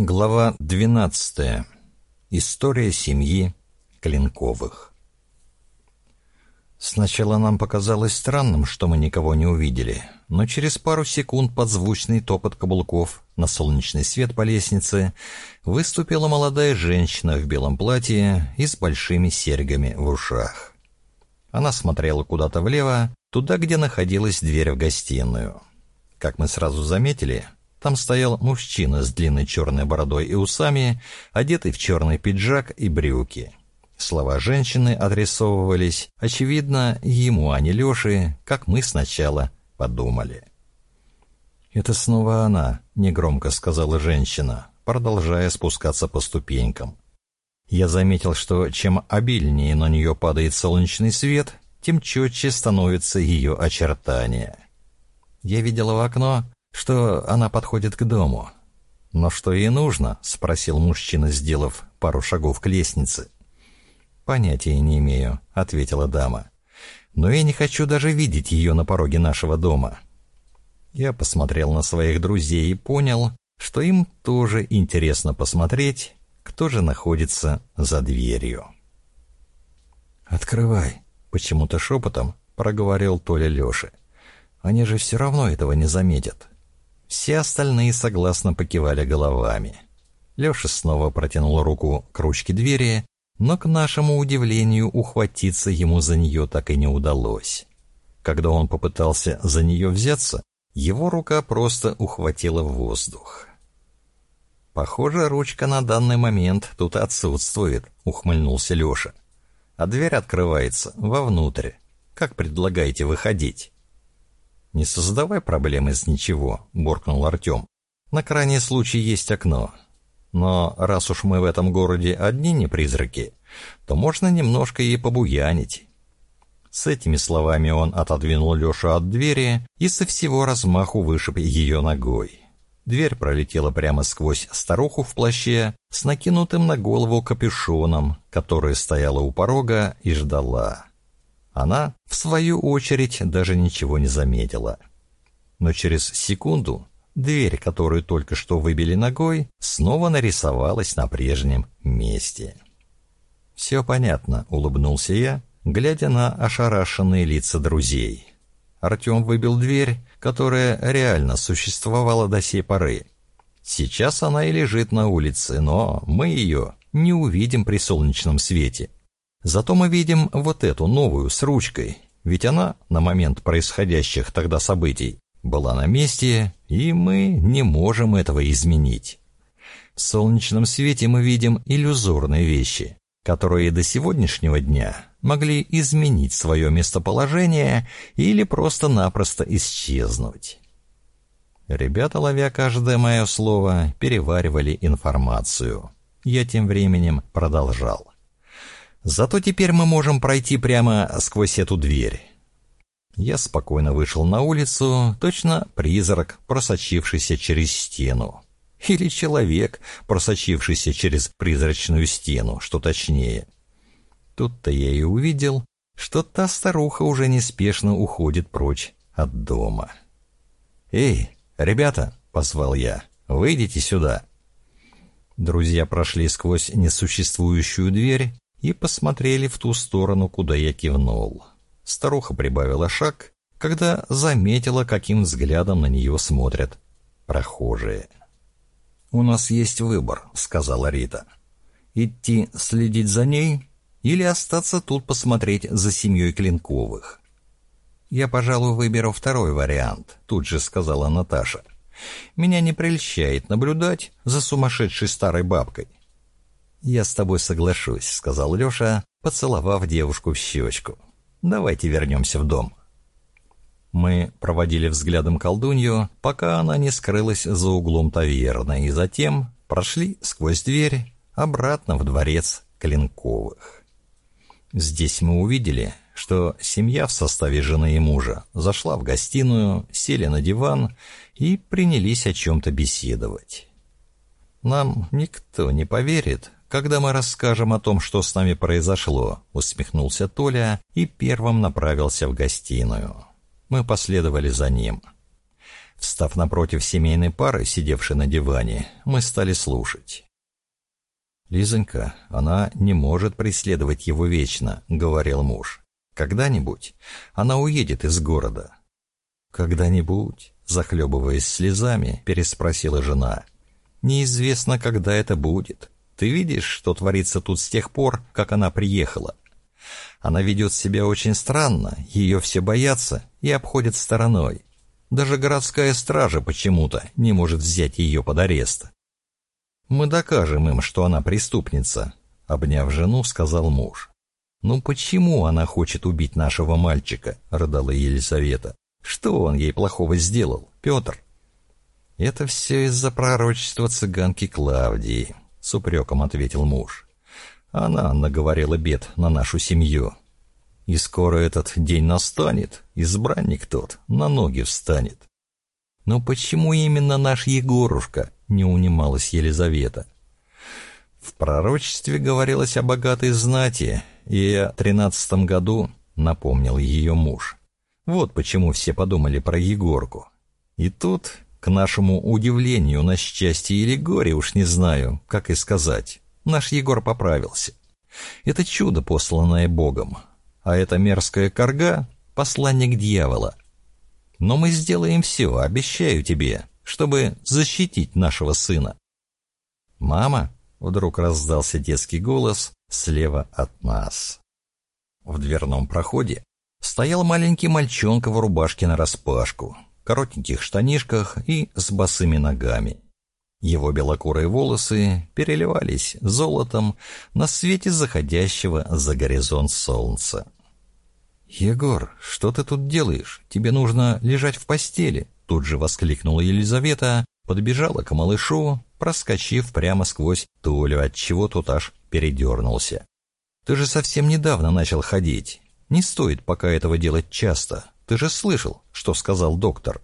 Глава 12. История семьи Клинковых. Сначала нам показалось странным, что мы никого не увидели, но через пару секунд под звучный топот каблуков на солнечный свет по лестнице выступила молодая женщина в белом платье и с большими серьгами в ушах. Она смотрела куда-то влево, туда, где находилась дверь в гостиную. Как мы сразу заметили, там стоял мужчина с длинной черной бородой и усами, одетый в черный пиджак и брюки. Слова женщины адресовывались, очевидно, ему, а не Леше, как мы сначала подумали. «Это снова она», — негромко сказала женщина, продолжая спускаться по ступенькам. Я заметил, что чем обильнее на нее падает солнечный свет, тем четче становятся ее очертания. Я видела в окно, что она подходит к дому. «Но что ей нужно?» — спросил мужчина, сделав пару шагов к лестнице. «Понятия не имею», — ответила дама. «Но я не хочу даже видеть ее на пороге нашего дома». Я посмотрел на своих друзей и понял, что им тоже интересно посмотреть, кто же находится за дверью. «Открывай», — почему-то шепотом проговорил Толя Леши. «Они же все равно этого не заметят». Все остальные согласно покивали головами. Леша снова протянул руку к ручке двери, но, к нашему удивлению, ухватиться ему за нее так и не удалось. Когда он попытался за нее взяться, его рука просто ухватила воздух. «Похоже, ручка на данный момент тут отсутствует», — ухмыльнулся Леша. «А дверь открывается вовнутрь. Как предлагаете выходить?» «Не создавай проблем из ничего», — буркнул Артем. «На крайний случай есть окно. Но раз уж мы в этом городе одни не призраки, то можно немножко и побуянить». С этими словами он отодвинул Лешу от двери и со всего размаху вышиб ее ногой. Дверь пролетела прямо сквозь старуху в плаще с накинутым на голову капюшоном, которая стояла у порога и ждала. Она, в свою очередь, даже ничего не заметила. Но через секунду дверь, которую только что выбили ногой, снова нарисовалась на прежнем месте. «Все понятно», — улыбнулся я, глядя на ошарашенные лица друзей. Артем выбил дверь, которая реально существовала до сей поры. Сейчас она и лежит на улице, но мы ее не увидим при солнечном свете. Зато мы видим вот эту новую с ручкой, ведь она на момент происходящих тогда событий была на месте, и мы не можем этого изменить. В солнечном свете мы видим иллюзорные вещи, которые до сегодняшнего дня могли изменить свое местоположение или просто-напросто исчезнуть. Ребята, ловя каждое мое слово, переваривали информацию. Я тем временем продолжал. Зато теперь мы можем пройти прямо сквозь эту дверь. Я спокойно вышел на улицу, точно призрак, просочившийся через стену. Или человек, просочившийся через призрачную стену, что точнее. Тут-то я и увидел, что та старуха уже неспешно уходит прочь от дома. «Эй, ребята!» — позвал я. «Выйдите сюда!» Друзья прошли сквозь несуществующую дверь и посмотрели в ту сторону, куда я кивнул. Старуха прибавила шаг, когда заметила, каким взглядом на нее смотрят прохожие. «У нас есть выбор», — сказала Рита. «Идти следить за ней или остаться тут посмотреть за семьей Клинковых?» «Я, пожалуй, выберу второй вариант», — тут же сказала Наташа. «Меня не прельщает наблюдать за сумасшедшей старой бабкой. «Я с тобой соглашусь», — сказал Леша, поцеловав девушку в щечку. «Давайте вернемся в дом». Мы проводили взглядом колдунью, пока она не скрылась за углом таверны, и затем прошли сквозь дверь обратно в дворец Клинковых. Здесь мы увидели, что семья в составе жены и мужа зашла в гостиную, сели на диван и принялись о чем-то беседовать. Нам никто не поверит, когда мы расскажем о том, что с нами произошло», — усмехнулся Толя и первым направился в гостиную. Мы последовали за ним. Встав напротив семейной пары, сидевшей на диване, мы стали слушать. «Лизонька, она не может преследовать его вечно», — говорил муж. «Когда-нибудь она уедет из города». «Когда-нибудь?» — захлебываясь слезами, переспросила жена. «Неизвестно, когда это будет. Ты видишь, что творится тут с тех пор, как она приехала? Она ведет себя очень странно, ее все боятся и обходят стороной. Даже городская стража почему-то не может взять ее под арест. «Мы докажем им, что она преступница», — обняв жену, сказал муж. «Ну почему она хочет убить нашего мальчика?» — рыдала Елизавета. «Что он ей плохого сделал, Петр?» «Это все из-за пророчества цыганки Клавдии», — с упреком ответил муж. «Она наговорила бед на нашу семью. И скоро этот день настанет, избранник тот на ноги встанет». «Но почему именно наш Егорушка?» не унималась Елизавета. В пророчестве говорилось о богатой знати, и о тринадцатом году напомнил ее муж. Вот почему все подумали про Егорку. И тут, к нашему удивлению, на счастье или горе, уж не знаю, как и сказать, наш Егор поправился. Это чудо, посланное Богом, а эта мерзкая корга — посланник дьявола. Но мы сделаем все, обещаю тебе, чтобы защитить нашего сына. «Мама!» — вдруг раздался детский голос слева от нас. В дверном проходе стоял маленький мальчонка в рубашке нараспашку, коротеньких штанишках и с босыми ногами. Его белокурые волосы переливались золотом на свете заходящего за горизонт солнца. «Егор, что ты тут делаешь? Тебе нужно лежать в постели», Тут же воскликнула Елизавета, подбежала к малышу, проскочив прямо сквозь Толю, отчего тот аж передернулся. «Ты же совсем недавно начал ходить. Не стоит пока этого делать часто. Ты же слышал, что сказал доктор».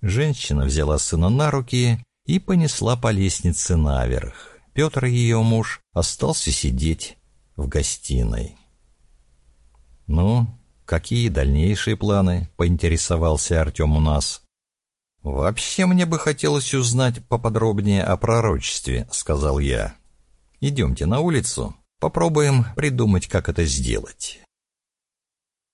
Женщина взяла сына на руки и понесла по лестнице наверх. Петр, ее муж, остался сидеть в гостиной. «Ну, какие дальнейшие планы?» — поинтересовался Артем у нас. «Вообще мне бы хотелось узнать поподробнее о пророчестве», — сказал я. «Идемте на улицу, попробуем придумать, как это сделать».